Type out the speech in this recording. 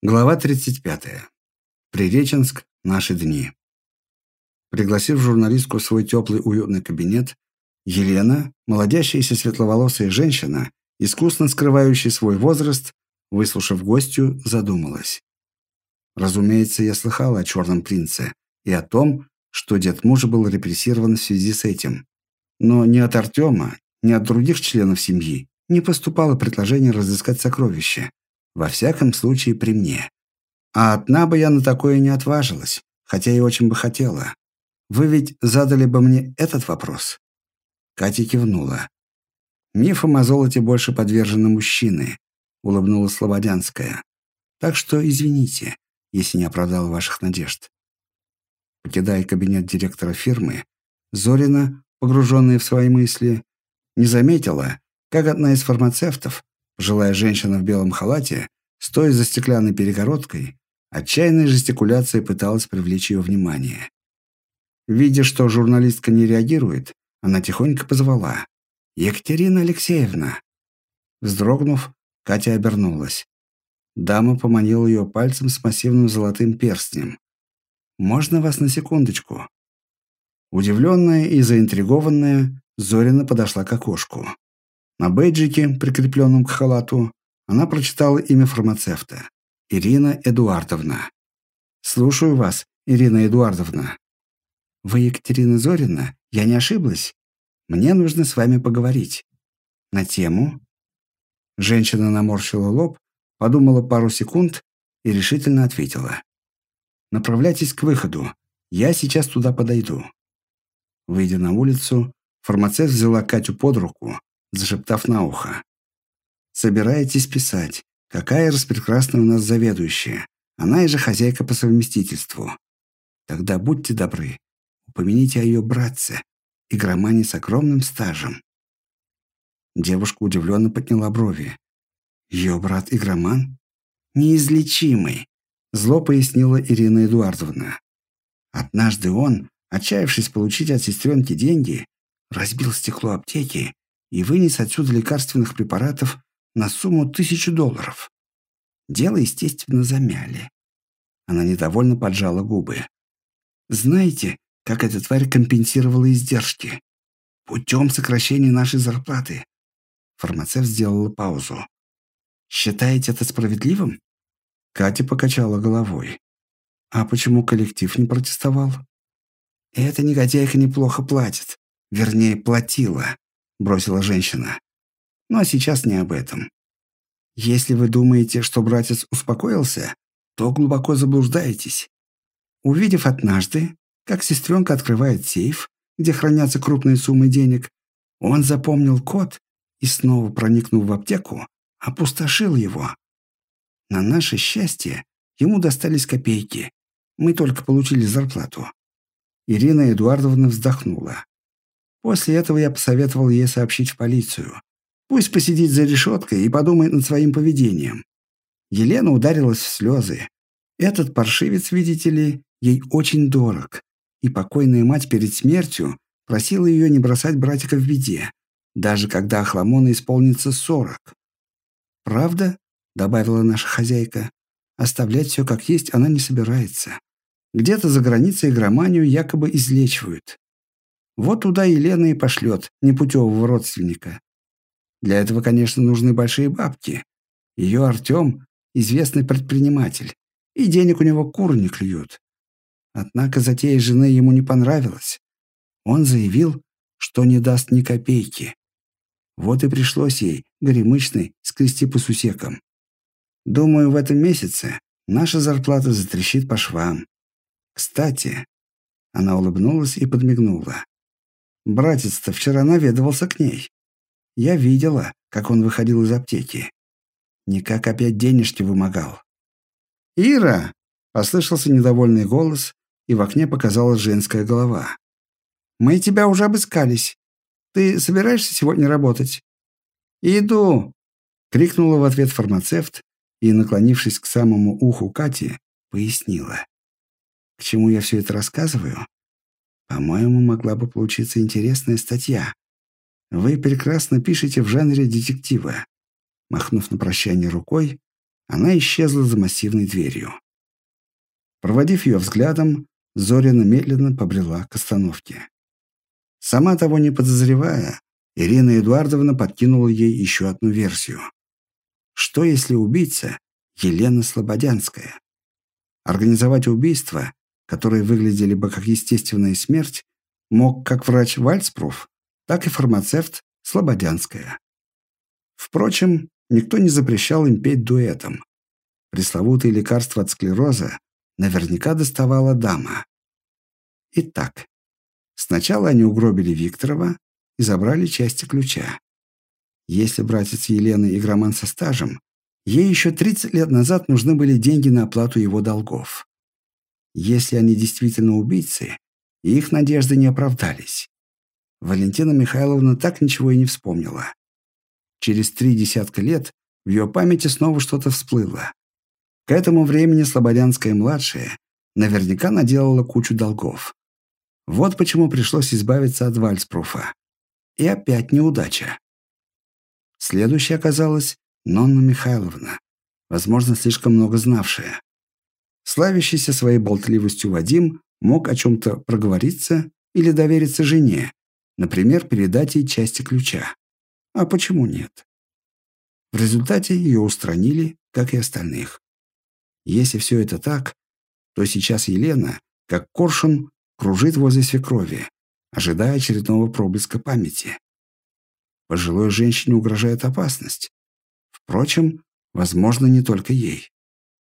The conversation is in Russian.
Глава 35. Приреченск. Наши дни. Пригласив журналистку в свой теплый уютный кабинет, Елена, молодящаяся светловолосая женщина, искусно скрывающая свой возраст, выслушав гостью, задумалась. Разумеется, я слыхала о черном принце и о том, что дед мужа был репрессирован в связи с этим. Но ни от Артема, ни от других членов семьи не поступало предложение разыскать сокровище, во всяком случае, при мне. А одна бы я на такое не отважилась, хотя и очень бы хотела. Вы ведь задали бы мне этот вопрос?» Катя кивнула. «Мифам о золоте больше подвержены мужчины», — улыбнулась Слободянская. «Так что извините, если не оправдал ваших надежд». Покидая кабинет директора фирмы, Зорина, погруженная в свои мысли, не заметила, как одна из фармацевтов Пожилая женщина в белом халате, стоя за стеклянной перегородкой, отчаянной жестикуляцией пыталась привлечь ее внимание. Видя, что журналистка не реагирует, она тихонько позвала. «Екатерина Алексеевна!» Вздрогнув, Катя обернулась. Дама поманила ее пальцем с массивным золотым перстнем. «Можно вас на секундочку?» Удивленная и заинтригованная, Зорина подошла к окошку. На бейджике, прикрепленном к халату, она прочитала имя фармацевта. Ирина Эдуардовна. «Слушаю вас, Ирина Эдуардовна». «Вы Екатерина Зорина? Я не ошиблась? Мне нужно с вами поговорить». «На тему?» Женщина наморщила лоб, подумала пару секунд и решительно ответила. «Направляйтесь к выходу. Я сейчас туда подойду». Выйдя на улицу, фармацевт взяла Катю под руку, зашептав на ухо. «Собираетесь писать. Какая распрекрасная у нас заведующая. Она и же хозяйка по совместительству. Тогда будьте добры, упомяните о ее братце, игромане с огромным стажем». Девушка удивленно подняла брови. «Ее брат игроман? Неизлечимый», зло пояснила Ирина Эдуардовна. Однажды он, отчаявшись получить от сестренки деньги, разбил стекло аптеки и вынес отсюда лекарственных препаратов на сумму тысячу долларов. Дело, естественно, замяли. Она недовольно поджала губы. Знаете, как эта тварь компенсировала издержки? Путем сокращения нашей зарплаты. Фармацевт сделала паузу. Считаете это справедливым? Катя покачала головой. А почему коллектив не протестовал? Эта негодяйка неплохо платит. Вернее, платила. — бросила женщина. «Ну а сейчас не об этом. Если вы думаете, что братец успокоился, то глубоко заблуждаетесь. Увидев однажды, как сестренка открывает сейф, где хранятся крупные суммы денег, он запомнил код и, снова проникнув в аптеку, опустошил его. На наше счастье ему достались копейки. Мы только получили зарплату. Ирина Эдуардовна вздохнула. После этого я посоветовал ей сообщить в полицию. Пусть посидит за решеткой и подумает над своим поведением. Елена ударилась в слезы. Этот паршивец, видите ли, ей очень дорог. И покойная мать перед смертью просила ее не бросать братика в беде, даже когда Ахламона исполнится сорок. «Правда?» — добавила наша хозяйка. «Оставлять все как есть она не собирается. Где-то за границей игроманию якобы излечивают. Вот туда Елена и пошлет непутевого родственника. Для этого, конечно, нужны большие бабки. Ее Артем – известный предприниматель, и денег у него кур не клюют. Однако затея жены ему не понравилась. Он заявил, что не даст ни копейки. Вот и пришлось ей, горемычной, скрести по сусекам. Думаю, в этом месяце наша зарплата затрещит по швам. Кстати, она улыбнулась и подмигнула. Братец-то вчера наведывался к ней. Я видела, как он выходил из аптеки. Никак опять денежки вымогал. «Ира!» — послышался недовольный голос, и в окне показалась женская голова. «Мы тебя уже обыскались. Ты собираешься сегодня работать?» «Иду!» — крикнула в ответ фармацевт и, наклонившись к самому уху Кати, пояснила. «К чему я все это рассказываю? По-моему, могла бы получиться интересная статья. Вы прекрасно пишете в жанре детектива. Махнув на прощание рукой, она исчезла за массивной дверью. Проводив ее взглядом, Зорина медленно побрела к остановке. Сама того не подозревая, Ирина Эдуардовна подкинула ей еще одну версию. Что если убийца Елена Слободянская? Организовать убийство, которое выглядели бы как естественная смерть, мог как врач Вальцпруф, так и фармацевт Слободянская. Впрочем, никто не запрещал им петь дуэтом. Пресловутые лекарства от склероза наверняка доставала дама. Итак, сначала они угробили Викторова и забрали части ключа. Если братец Елены игроман со стажем, ей еще 30 лет назад нужны были деньги на оплату его долгов. Если они действительно убийцы, их надежды не оправдались. Валентина Михайловна так ничего и не вспомнила. Через три десятка лет в ее памяти снова что-то всплыло. К этому времени Слободянская-младшая наверняка наделала кучу долгов. Вот почему пришлось избавиться от Вальцпруфа. И опять неудача. Следующей оказалась Нонна Михайловна, возможно, слишком много знавшая. Славящийся своей болтливостью Вадим мог о чем-то проговориться или довериться жене, например, передать ей части ключа. А почему нет? В результате ее устранили, как и остальных. Если все это так, то сейчас Елена, как коршун, кружит возле свекрови, ожидая очередного проблеска памяти. Пожилой женщине угрожает опасность. Впрочем, возможно, не только ей.